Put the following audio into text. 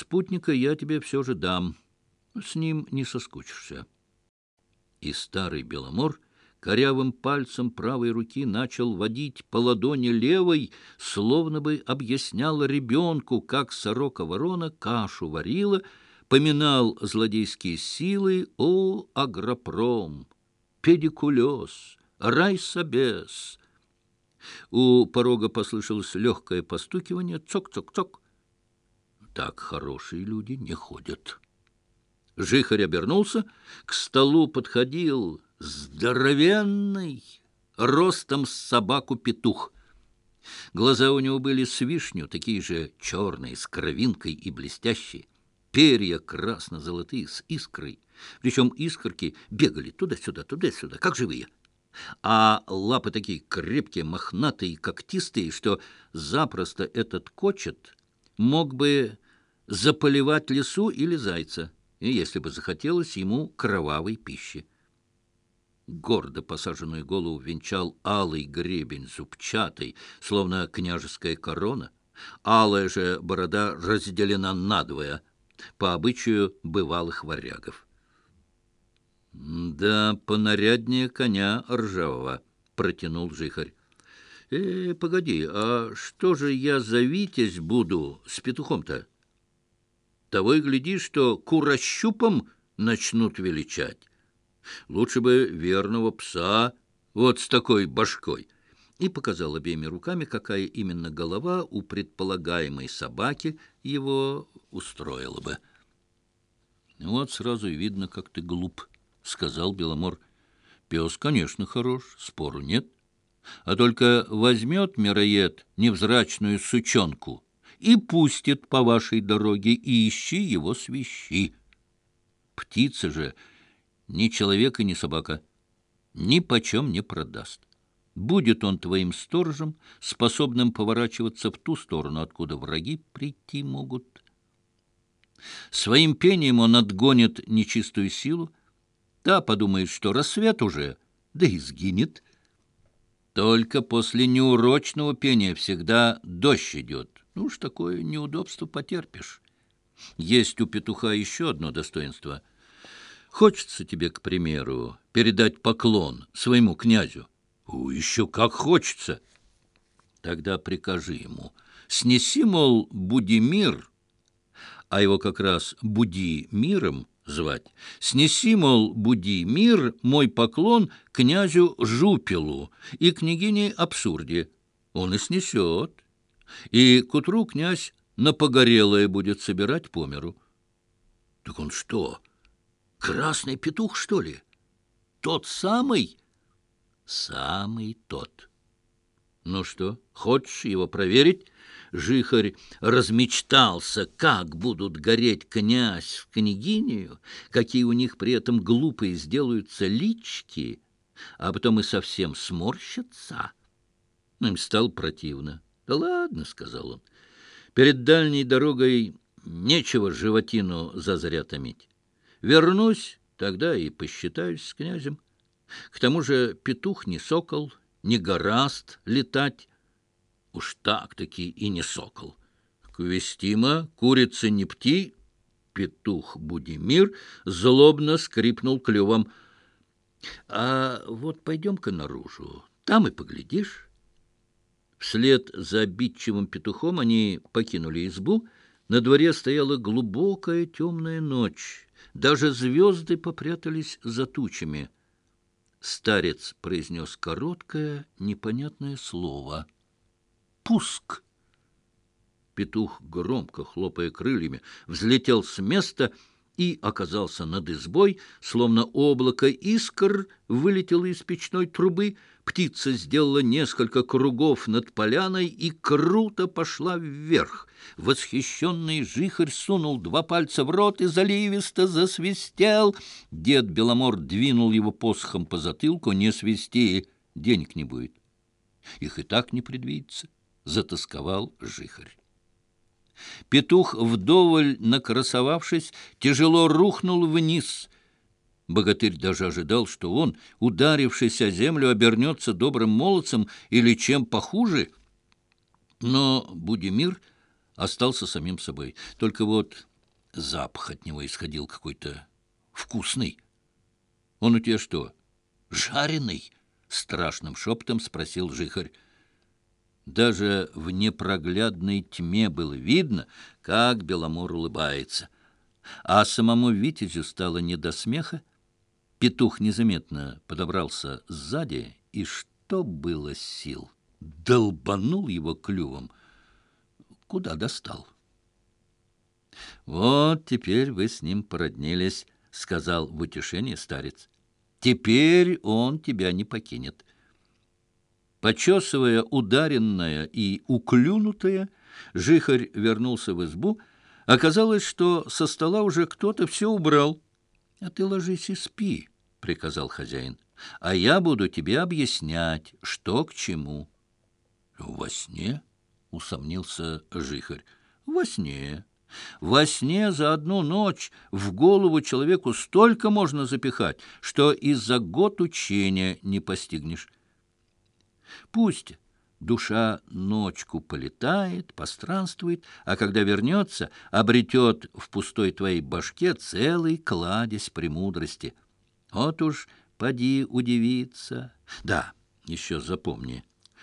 Спутника я тебе все же дам. С ним не соскучишься. И старый Беломор корявым пальцем правой руки начал водить по ладони левой, словно бы объяснял ребенку, как сорока-ворона кашу варила, поминал злодейские силы, о, агропром, педикулез, райсобес. У порога послышалось легкое постукивание, цок-цок-цок, так хорошие люди не ходят. Жихарь обернулся, к столу подходил здоровенный, ростом с собаку петух. Глаза у него были с вишню, такие же черные, с кровинкой и блестящие. Перья красно-золотые, с искрой. Причем искорки бегали туда-сюда, туда-сюда, как живые. А лапы такие крепкие, мохнатые, когтистые, что запросто этот кочет мог бы заполивать лесу или зайца, если бы захотелось ему кровавой пищи. Гордо посаженную голову венчал алый гребень зубчатый, словно княжеская корона. Алая же борода разделена надвое — по обычаю бывалых варягов. «Да понаряднее коня ржавого», — протянул жихарь. Э, погоди, а что же я завитесь буду с петухом-то? Того и гляди, что курощупом начнут величать. Лучше бы верного пса вот с такой башкой. И показал обеими руками, какая именно голова у предполагаемой собаки его устроила бы. Ну «Вот сразу видно, как ты глуп», — сказал Беломор. «Пес, конечно, хорош, спору нет» а только возьмет мироед невзрачную сучонку и пустит по вашей дороге, и ищи его свищи. Птица же ни человек и ни собака ни почем не продаст. Будет он твоим сторожем, способным поворачиваться в ту сторону, откуда враги прийти могут. Своим пением он отгонит нечистую силу, та подумает, что рассвет уже, да и сгинет — только после неурочного пения всегда дождь идет. Ну уж такое неудобство потерпишь. Есть у петуха еще одно достоинство. Хочется тебе, к примеру, передать поклон своему князю? У еще как хочется! Тогда прикажи ему. Снеси, мол, буди мир, а его как раз буди миром — звать. Снеси, мол, буди мир, мой поклон князю Жупилу и княгине Абсурде. Он и снесет. И к утру князь на погорелое будет собирать по миру. Так он что, красный петух, что ли? Тот самый? Самый тот. Ну что, хочешь его проверить? Жихарь размечтался, как будут гореть князь в княгиню, какие у них при этом глупые сделаются лички, а потом и совсем сморщатся. Им стало противно. «Да ладно», — сказал он, — «перед дальней дорогой нечего животину зазря томить. Вернусь, тогда и посчитаюсь с князем. К тому же петух не сокол, не гораст летать, Уж так-таки и не сокол. Квестима, курица не пти, петух Будимир злобно скрипнул клювом. А вот пойдем-ка наружу, там и поглядишь. Вслед за обидчивым петухом они покинули избу. На дворе стояла глубокая темная ночь. Даже звезды попрятались за тучами — Старец произнес короткое, непонятное слово. спуск. Петух громко, хлопая крыльями, взлетел с места и оказался над избой, словно облако искр вылетело из печной трубы, птица сделала несколько кругов над поляной и круто пошла вверх. Восхищенный жихарь сунул два пальца в рот и заливисто засвистел. Дед Беломор двинул его посохом по затылку. «Не свисти, денег не будет. Их и так не предвидится» затасковал жихарь. Петух, вдоволь накрасовавшись, тяжело рухнул вниз. Богатырь даже ожидал, что он, ударившись о землю, обернется добрым молодцем или чем похуже. Но Будимир остался самим собой. Только вот запах от него исходил какой-то вкусный. «Он у тебя что, жареный?» — страшным шептом спросил жихарь. Даже в непроглядной тьме было видно, как Беломор улыбается. А самому Витязю стало не до смеха. Петух незаметно подобрался сзади, и что было сил, долбанул его клювом, куда достал. «Вот теперь вы с ним породнились», — сказал в утешении старец. «Теперь он тебя не покинет». Почесывая ударенное и уклюнутое, жихарь вернулся в избу. Оказалось, что со стола уже кто-то все убрал. — А ты ложись и спи, — приказал хозяин, — а я буду тебе объяснять, что к чему. — Во сне? — усомнился жихарь. — Во сне. Во сне за одну ночь в голову человеку столько можно запихать, что и за год учения не постигнешь. Пусть душа ночку полетает, постранствует, а когда вернется, обретет в пустой твоей башке целый кладезь премудрости. Вот уж поди удивиться. Да, еще запомни —